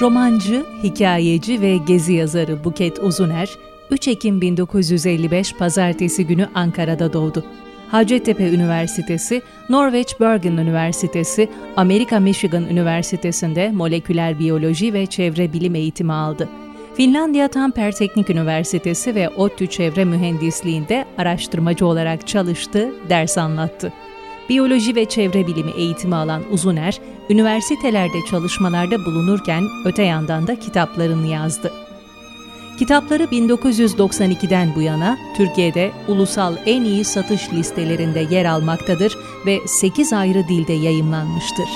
Romancı, hikayeci ve gezi yazarı Buket Uzuner, 3 Ekim 1955 Pazartesi günü Ankara'da doğdu. Hacettepe Üniversitesi, Norveç Bergen Üniversitesi, Amerika Michigan Üniversitesi'nde moleküler biyoloji ve çevre bilim eğitimi aldı. Finlandiya Tampere Teknik Üniversitesi ve ODTÜ Çevre Mühendisliği'nde araştırmacı olarak çalıştı, ders anlattı. Biyoloji ve çevre bilimi eğitimi alan Uzuner, üniversitelerde çalışmalarda bulunurken öte yandan da kitaplarını yazdı. Kitapları 1992'den bu yana Türkiye'de ulusal en iyi satış listelerinde yer almaktadır ve 8 ayrı dilde yayımlanmıştır.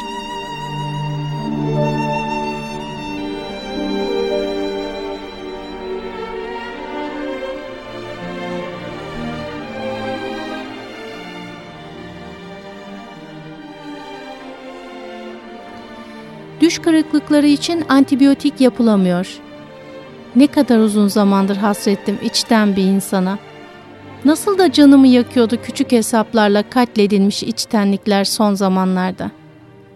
Düş kırıklıkları için antibiyotik yapılamıyor. Ne kadar uzun zamandır hasrettim içten bir insana. Nasıl da canımı yakıyordu küçük hesaplarla katledilmiş içtenlikler son zamanlarda.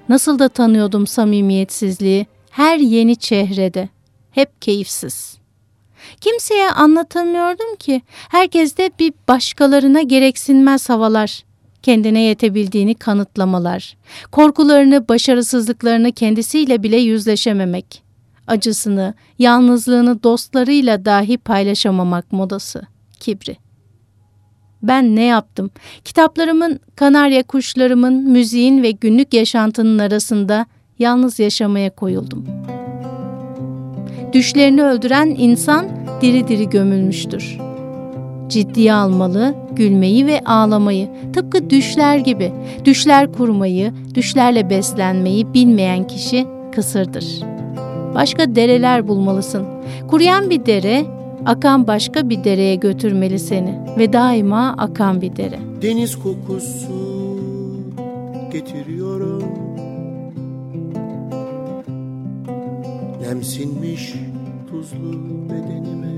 Nasıl da tanıyordum samimiyetsizliği her yeni çehrede. Hep keyifsiz. Kimseye anlatamıyordum ki. Herkeste bir başkalarına gereksinmez havalar kendine yetebildiğini kanıtlamalar, korkularını, başarısızlıklarını kendisiyle bile yüzleşememek, acısını, yalnızlığını dostlarıyla dahi paylaşamamak modası, kibri. Ben ne yaptım? Kitaplarımın, kanarya kuşlarımın, müziğin ve günlük yaşantının arasında yalnız yaşamaya koyuldum. Düşlerini öldüren insan diri diri gömülmüştür.'' ciddiye almalı, gülmeyi ve ağlamayı, tıpkı düşler gibi. Düşler kurmayı, düşlerle beslenmeyi bilmeyen kişi kısırdır. Başka dereler bulmalısın. Kuruyan bir dere, akan başka bir dereye götürmeli seni ve daima akan bir dere. Deniz kokusu getiriyorum Nemsinmiş tuzlu bedenime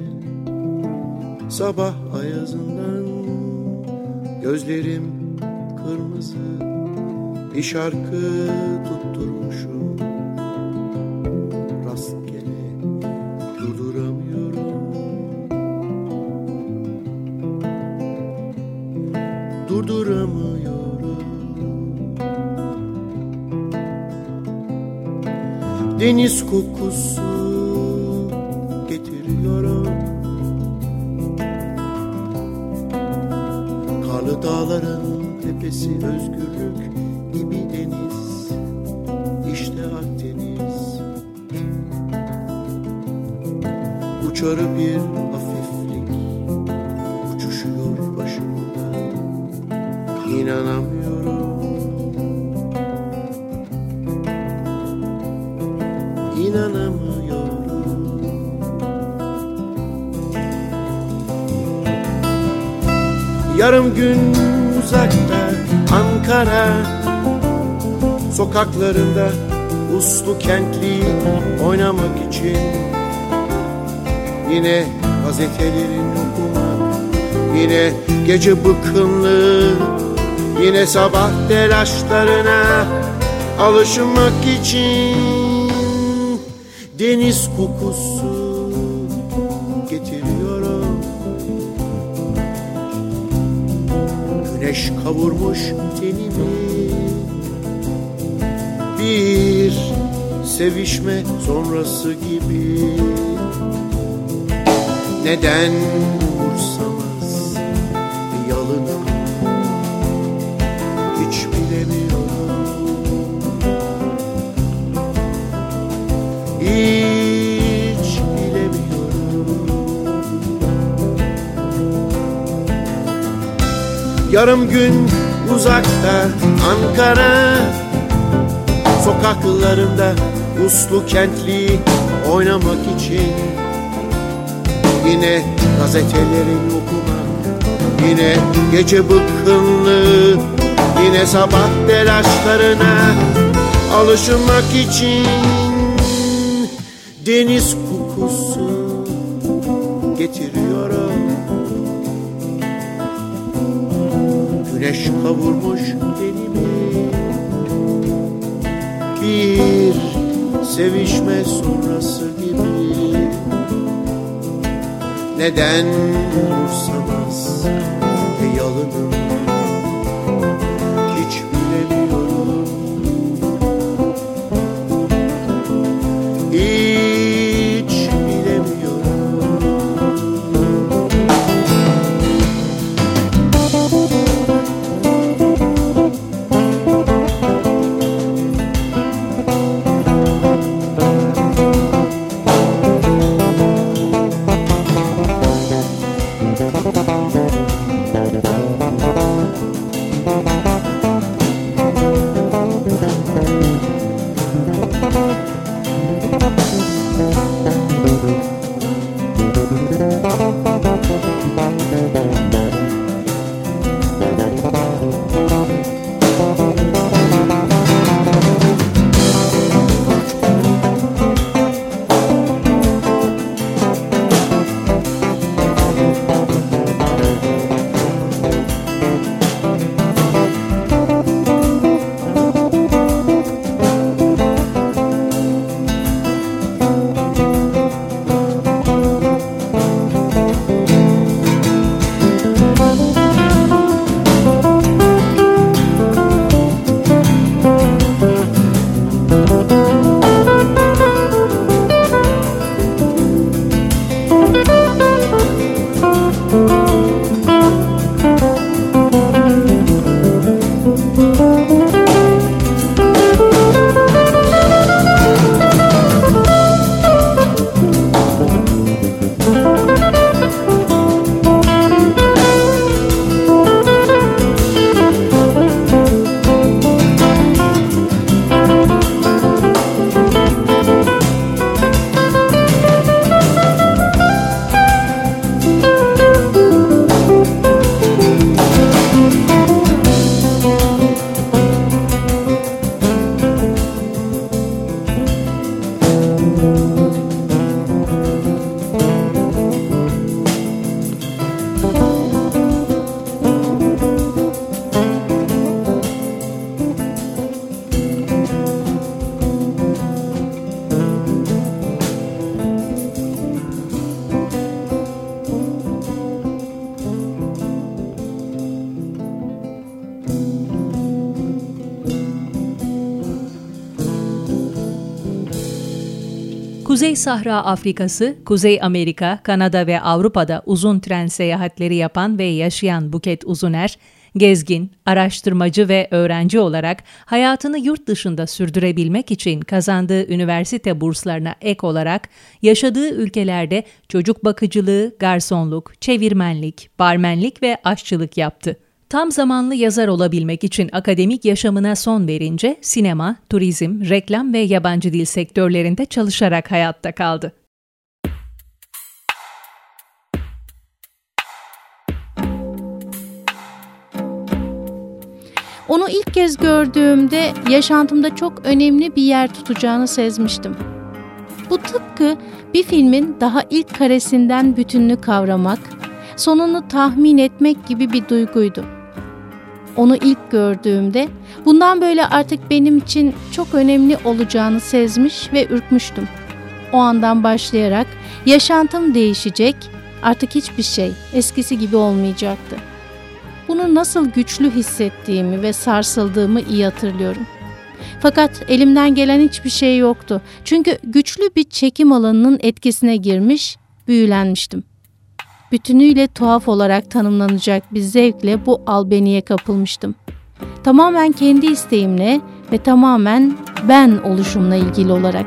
Sabah ayazından gözlerim kırmızı Bir şarkı tutturmuşum. Rastgele durduramıyorum. Durduramıyorum. Deniz kokusu tepesi özgürlük gibi deniz. İşte Akdeniz. Uçarı bir hafiflik Uçuşuyor başımda. İnanamıyorum. İnanamıyorum. Yarım gün uzakta Ankara Sokaklarında uslu kentli oynamak için Yine gazetelerin okumak Yine gece bıkkınlığı Yine sabah telaşlarına alışmak için Deniz kokusu Güneş kavurmuş tenimi. Bir sevişme sonrası gibi. Neden Yarım gün uzakta Ankara Sokaklarında uslu kentli oynamak için. Yine gazetelerin okumak Yine gece bıkkınlığı Yine sabah telaşlarına Alışmak için Deniz kokusu getiriyorum Güneş kavurmuş tenimi Bir sevişme sonrası gibi. Neden umursamaz yalınım Kuzey Sahra Afrikası, Kuzey Amerika, Kanada ve Avrupa'da uzun tren seyahatleri yapan ve yaşayan Buket Uzuner, gezgin, araştırmacı ve öğrenci olarak hayatını yurt dışında sürdürebilmek için kazandığı üniversite burslarına ek olarak yaşadığı ülkelerde çocuk bakıcılığı, garsonluk, çevirmenlik, barmenlik ve aşçılık yaptı. Tam zamanlı yazar olabilmek için akademik yaşamına son verince sinema, turizm, reklam ve yabancı dil sektörlerinde çalışarak hayatta kaldı. Onu ilk kez gördüğümde yaşantımda çok önemli bir yer tutacağını sezmiştim. Bu tıpkı bir filmin daha ilk karesinden bütününü kavramak, sonunu tahmin etmek gibi bir duyguydu. Onu ilk gördüğümde bundan böyle artık benim için çok önemli olacağını sezmiş ve ürkmüştüm. O andan başlayarak yaşantım değişecek, artık hiçbir şey eskisi gibi olmayacaktı. Bunu nasıl güçlü hissettiğimi ve sarsıldığımı iyi hatırlıyorum. Fakat elimden gelen hiçbir şey yoktu. Çünkü güçlü bir çekim alanının etkisine girmiş, büyülenmiştim. Bütünüyle tuhaf olarak tanımlanacak bir zevkle bu albeniye kapılmıştım. Tamamen kendi isteğimle ve tamamen ben oluşumla ilgili olarak.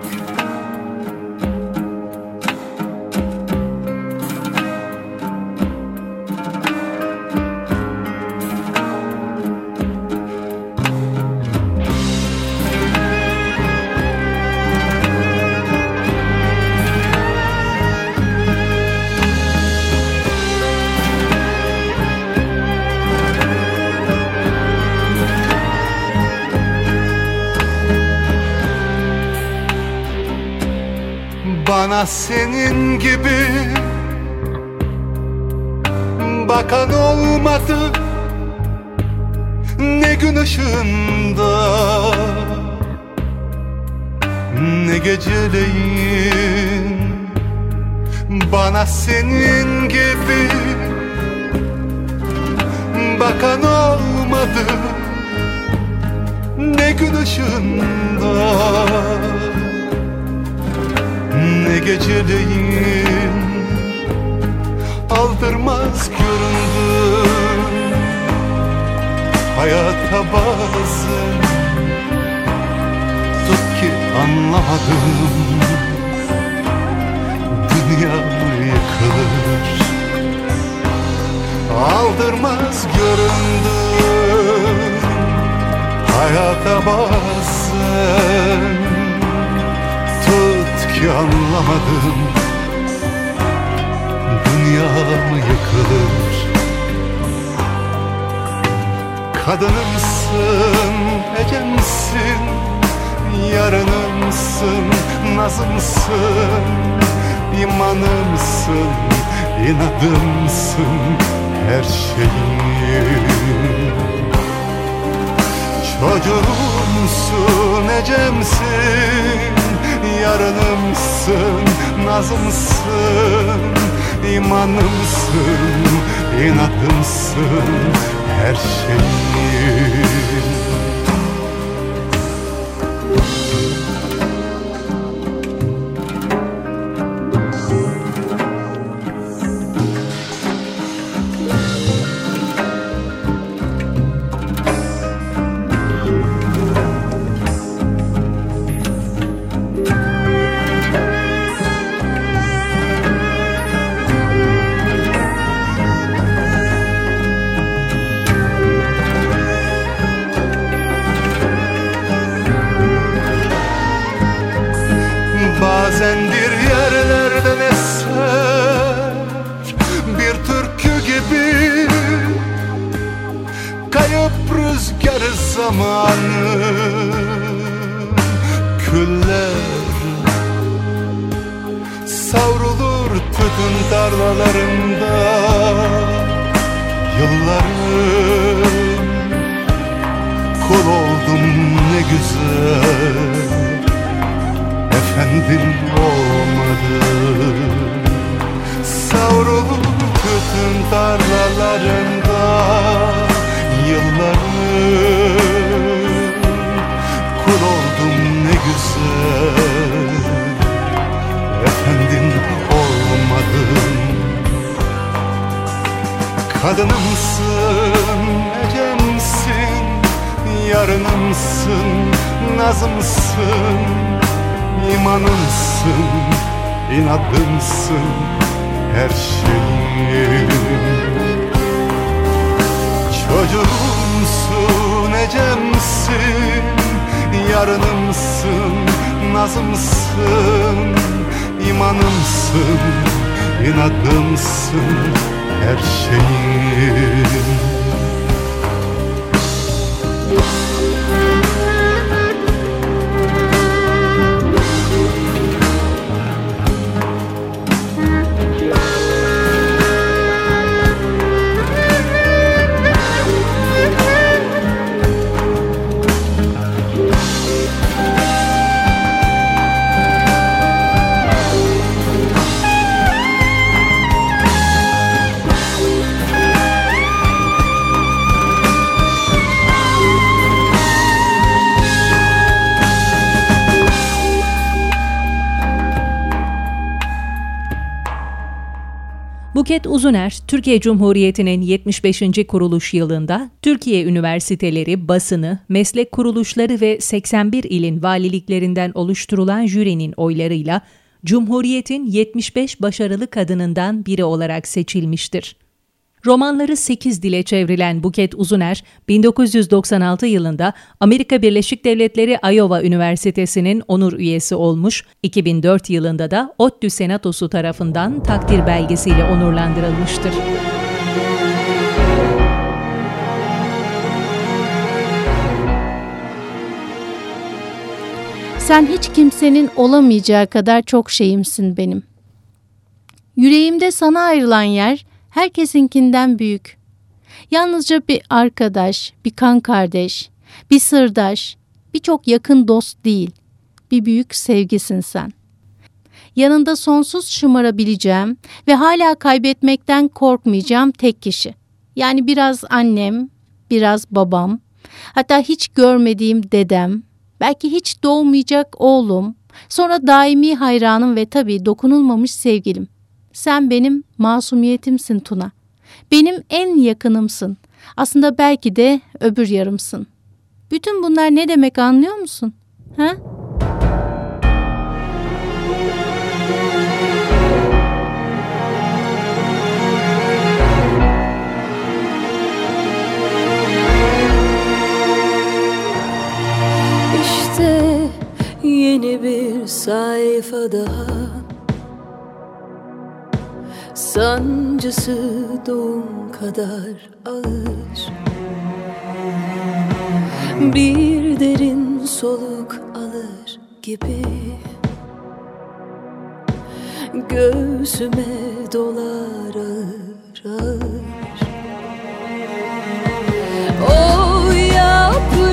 Bana senin gibi. Bakan olmadı Ne gün ışığında. Ne geceleyin Bana senin gibi. Bakan olmadı Ne gün ışığında ne geceleyin aldırmaz göründü. Hayata bazen tut ki anlamadım. Dünya yıkılır. Aldırmaz göründü. Hayata bazen ki anlamadım. Dünyam yıkılır? Kadınımsın, ecemsin, yarınımsın, nazımsın imanımsın, inadımsın, her şeyim Çocuğumsun, ecemsin, yarınımsın, nazımsın imanımsın, inadımsın, her şeyim nazımsın, imanımsın, inadımsın, her şeyim Buket Uzuner, Türkiye Cumhuriyeti'nin 75. kuruluş yılında Türkiye üniversiteleri, basını, meslek kuruluşları ve 81 ilin valiliklerinden oluşturulan jürinin oylarıyla Cumhuriyet'in 75 başarılı kadınından biri olarak seçilmiştir. Romanları 8 dile çevrilen Buket Uzuner, 1996 yılında Amerika Birleşik Devletleri Iowa Üniversitesi'nin onur üyesi olmuş, 2004 yılında da ODTÜ Senatosu tarafından takdir belgesiyle onurlandırılmıştır. Sen hiç kimsenin olamayacağı kadar çok şeyimsin benim. Yüreğimde sana ayrılan yer herkesinkinden büyük. Yalnızca bir arkadaş, bir kan kardeş, bir sırdaş, bir çok yakın dost değil. Bir büyük sevgisin sen. Yanında sonsuz şımarabileceğim ve hala kaybetmekten korkmayacağım tek kişi. Yani biraz annem, biraz babam, hatta hiç görmediğim dedem, belki hiç doğmayacak oğlum, sonra daimi hayranım ve tabii dokunulmamış sevgilim. Sen benim masumiyetimsin Tuna. Benim en yakınımsın. Aslında belki de öbür yarımsın. Bütün bunlar ne demek anlıyor musun? Ha? İşte yeni bir sayfa daha Sancısı doğum kadar ağır. Bir derin soluk alır gibi. Göğsüme dolar ağır ağır. O yapraklardan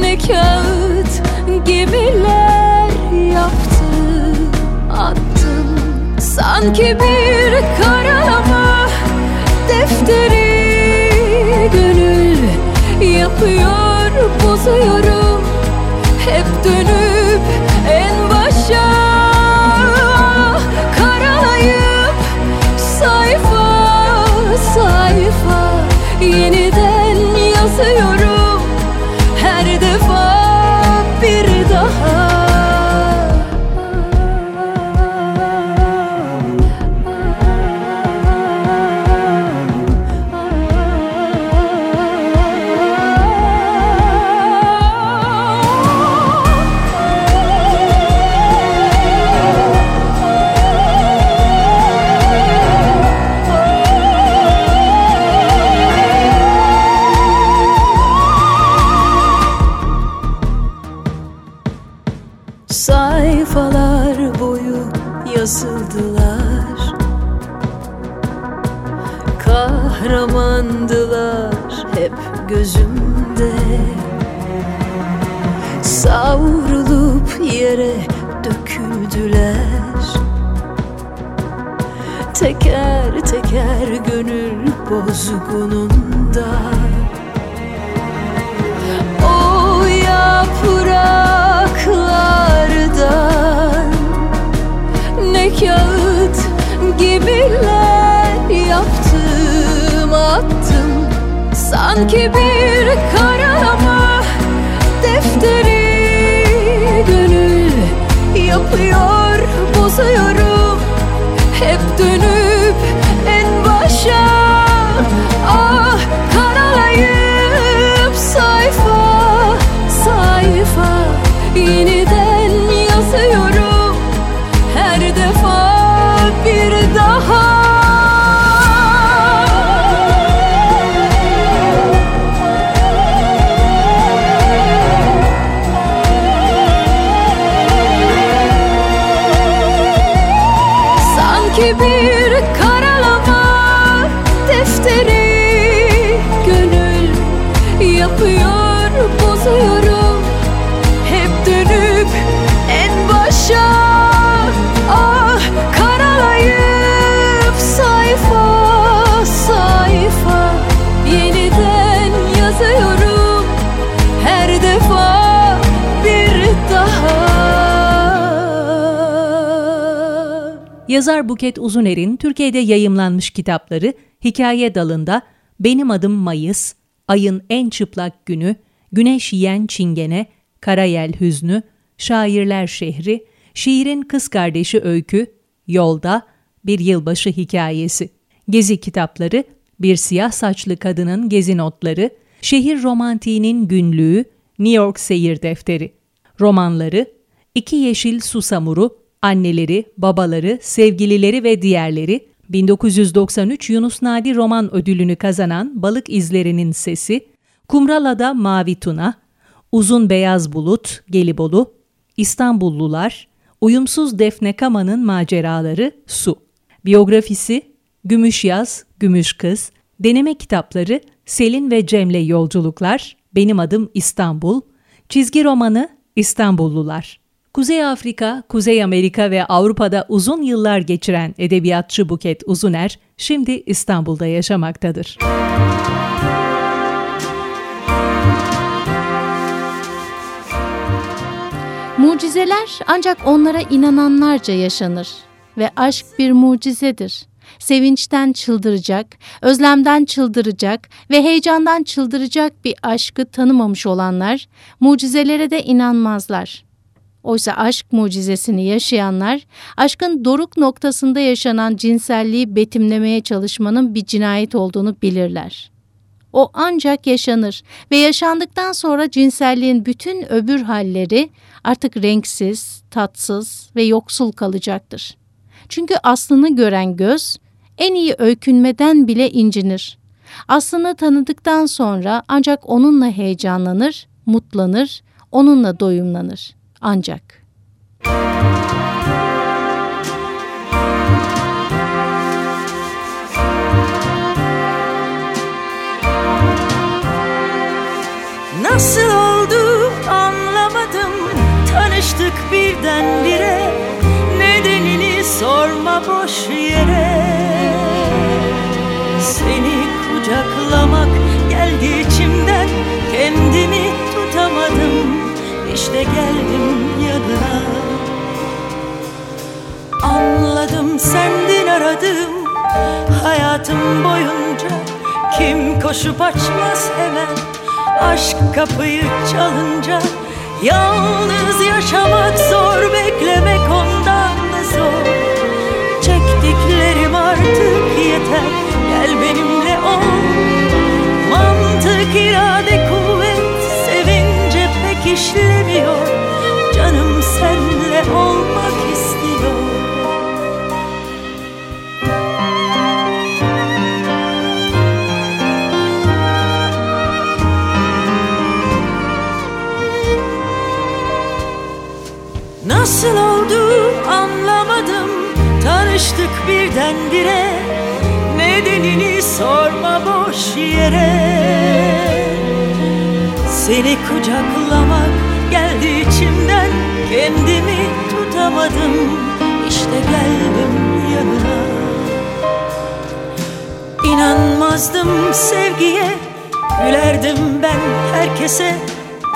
Ne kağıt gemiler Sanki bir karalama defteri gönül yapıyor bozuyorum hep dönüp Sayfalar boyu yazıldılar. Kahramandılar hep gözümde. Savrulup yere döküldüler. Teker teker gönül bozgununda. O yapraklardan Ne kağıt gemiler yaptım attım. Sanki bir karalama defteri gönül yapıyor bozuyorum. Hep dönüp Yazar Buket Uzuner'in Türkiye'de yayımlanmış kitapları hikaye dalında Benim Adım Mayıs, Ayın En Çıplak Günü, Güneş Yiyen Çingene, Karayel Hüznü, Şairler Şehri, Şiirin Kız Kardeşi Öykü, Yolda, Bir Yılbaşı Hikayesi. Gezi kitapları, Bir Siyah Saçlı Kadının Gezi Notları, Şehir Romantiğinin Günlüğü, New York Seyir Defteri. Romanları, İki Yeşil Susamuru, Anneleri, Babaları, Sevgilileri ve Diğerleri, 1993 Yunus Nadi Roman Ödülünü kazanan Balık İzlerinin Sesi, Kumrala'da Mavi Tuna, Uzun Beyaz Bulut, Gelibolu, İstanbullular, Uyumsuz Defne Kama'nın maceraları Su. Biyografisi Gümüş Yaz, Gümüş Kız, deneme kitapları Selin ve Cem'le Yolculuklar, Benim Adım İstanbul, çizgi romanı İstanbullular. Kuzey Afrika, Kuzey Amerika ve Avrupa'da uzun yıllar geçiren edebiyatçı Buket Uzuner, şimdi İstanbul'da yaşamaktadır. Mucizeler ancak onlara inananlarca yaşanır ve aşk bir mucizedir. Sevinçten çıldıracak, özlemden çıldıracak ve heyecandan çıldıracak bir aşkı tanımamış olanlar mucizelere de inanmazlar. Oysa aşk mucizesini yaşayanlar, aşkın doruk noktasında yaşanan cinselliği betimlemeye çalışmanın bir cinayet olduğunu bilirler. O ancak yaşanır ve yaşandıktan sonra cinselliğin bütün öbür halleri artık renksiz, tatsız ve yoksul kalacaktır. Çünkü aslını gören göz en iyi öykünmeden bile incinir. Aslını tanıdıktan sonra ancak onunla heyecanlanır, mutlanır, onunla doyumlanır. Ancak. Nasıl oldu anlamadım. Tanıştık birdenbire. Nedenini sorma boş yere. Seni kucaklamak koşup açmaz hemen Aşk kapıyı çalınca Yalnız yaşamak zor Beklemek ondan da zor. Çektiklerim artık yeter Gel benimle ol. Mantık, irade, kuvvet Sevince pek işlemiyor. Canım senle olmak Nasıl oldu anlamadım. Tanıştık birdenbire. Nedenini sorma boş yere. Seni kucaklamak geldi içimden. Kendimi tutamadım. İşte geldim yanına. İnanmazdım sevgiye. Gülerdim ben herkese.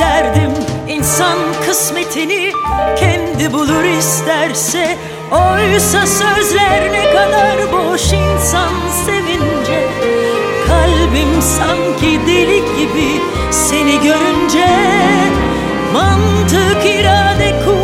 Derdim insan kısmetini kendi bulur isterse Oysa sözler ne kadar boş insan sevince Kalbim sanki delik gibi seni görünce Mantık, irade, kuvvet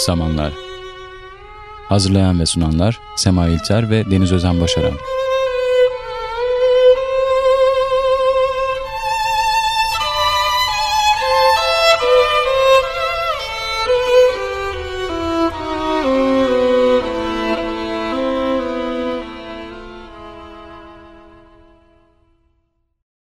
Kırık Zamanlar. Hazırlayan ve sunanlar Sema İlter ve Deniz Özen Başaran